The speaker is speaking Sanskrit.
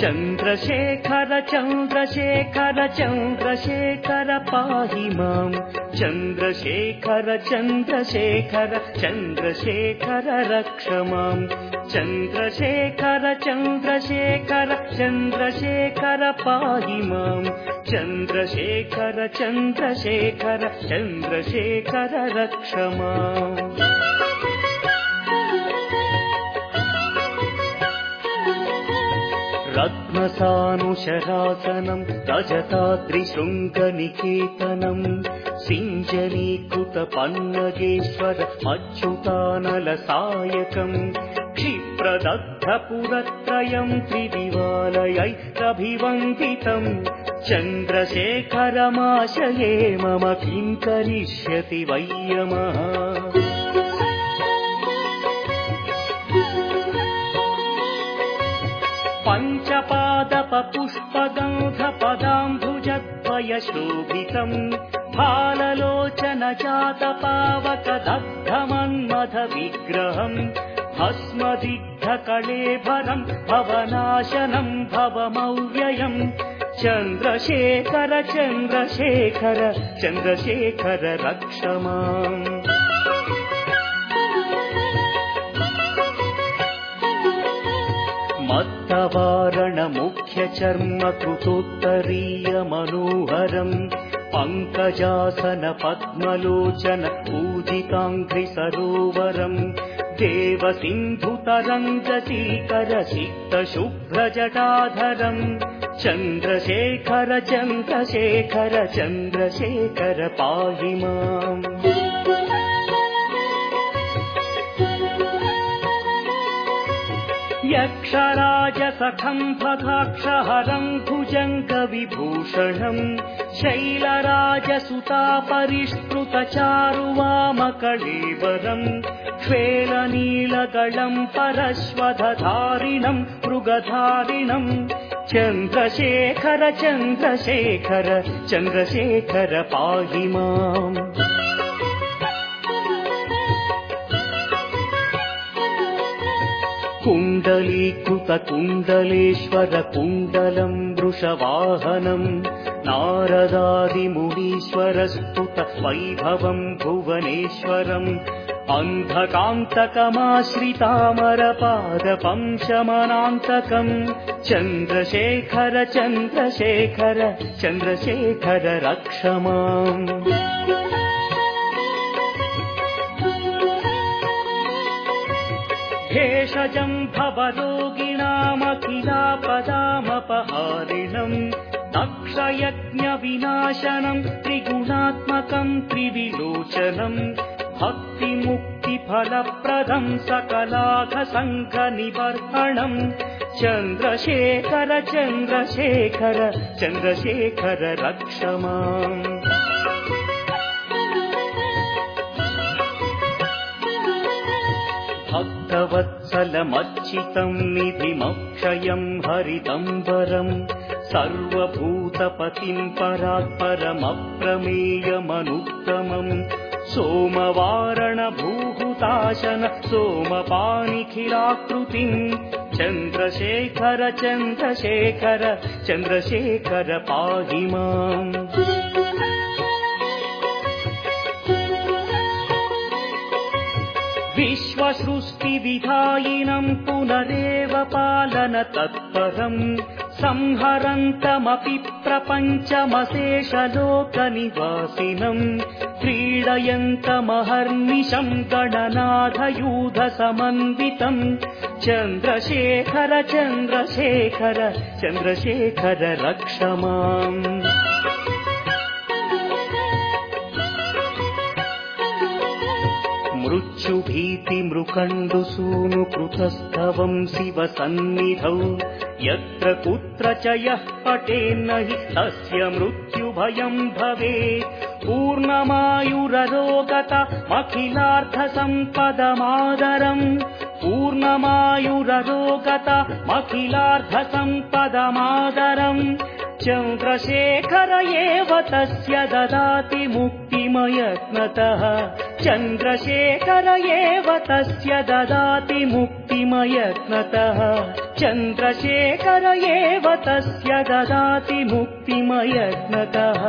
चन्द्रशेखर चन्द्रशेखर चन्द्रशेखर पाहि माम् चन्द्रशेखर चन्द्रशेखर चन्द्रशेखर रक्ष माम् चन्द्रशेखर चन्द्रशेखर चन्द्रशेखर पाहि माम् चन्द्रशेखर चन्द्रशेखर चन्द्रशेखर रक्ष माम् रत्नसानुशरासनम् रजताद्रिशृङ्गनिकेतनम् सिञ्जनीकृतपन्नगेश्वर अच्युतानलसायकम् क्षिप्रदग्धपुरत्रयम् त्रिदिवालयैरभिवन्दितम् चन्द्रशेखरमाशये मम किम् करिष्यति वैयमः पञ्चपादपपुष्पगन्धपदाम्भुजद्वयशोभितम् फाललोचन जातपावकदग्धमन्मथ विग्रहम् भस्मदिग्धकलेभरम् भवनाशनम् भवमव्ययम् चन्द्रशेखर चन्द्रशेखर चन्द्रशेखर रक्ष माम् मत्तवारणमुख्यचर्म कृतोत्तरीय मनोहरम् पङ्कजासन पद्मलोचन पूजिताङ्घ्रि सरोवरम् देव सिक्त शुभ्रजटाधरम् चन्द्रशेखर चन्द्रशेखर चन्द्रशेखर पाहि माम् यक्षराजसखम् पथाक्षहरम् भुजङ्गविभूषणम् शैलराजसुता परिष्कृत श्वेलनीलगळम् परश्वधारिणम् मृगधारिणम् चन्द्रशेखर चन्द्रशेखर चन्द्रशेखर पाहि माम् कुण्डलीकृतकुण्डलेश्वर कुण्डलम् वृषवाहनम् नारदादिमुनीश्वरस्तुत वैभवम् भुवनेश्वरम् अन्धकान्तकमाश्रितामरपादपंशमनान्तकम् चन्द्रशेखर चन्द्रशेखर चन्द्रशेखर रक्ष माम् भेषजम् भवरोगिणामखिलापदामपहारिणम् दक्षयज्ञविनाशनम् त्रिगुणात्मकम् त्रिविलोचनम् भक्तिमुक्तिफलप्रदम् सकलाघसङ्घनिबर्हणम् चन्द्रशेखर चन्द्रशेखर चन्द्रशेखर रक्ष माम् भक्तवत्सलमच्चितम् निधिमक्षयम् हरिदम्बरम् सर्वभूतपतिम् परात्परमप्रमेयमनुत्तमम् सोमवारणभूहुताशन सोमपानिखिलाकृतिम् चन्द्रशेखर चन्द्रशेखर चन्द्रशेखर पाहि माम् विश्वसृष्टिविधायिनम् पुनरेव पालन तत्परम् संहरन्तमपि प्रपञ्चमशेषलोकनिवासिनम् क्रीडयन्तमहर्निशम् गणनाथयूधसमन्वितम् चन्द्रशेखर चन्द्रशेखर चन्द्रशेखर रक्ष माम् मृत्युभीतिमृकण्डुसूनु कृतस्तवम् शिव सन्निधौ यत्र कुत्र च यः पटेन्न हि तस्य मृत्युभयम् भवेत्। पूर्णमायुररोगतमखिलार्थसम्पदमादरम् पूर्णमायुररोगतमखिलार्थसम्पदमादरम् चन्द्रशेखर एव तस्य ददाति मुक्तिम् मुक्तिमयत्नतः चन्द्रशेखर एव तस्य ददाति मुक्तिमयत्नतः। चन्द्रशेखर एव तस्य ददाति मुक्तिमयत्नतः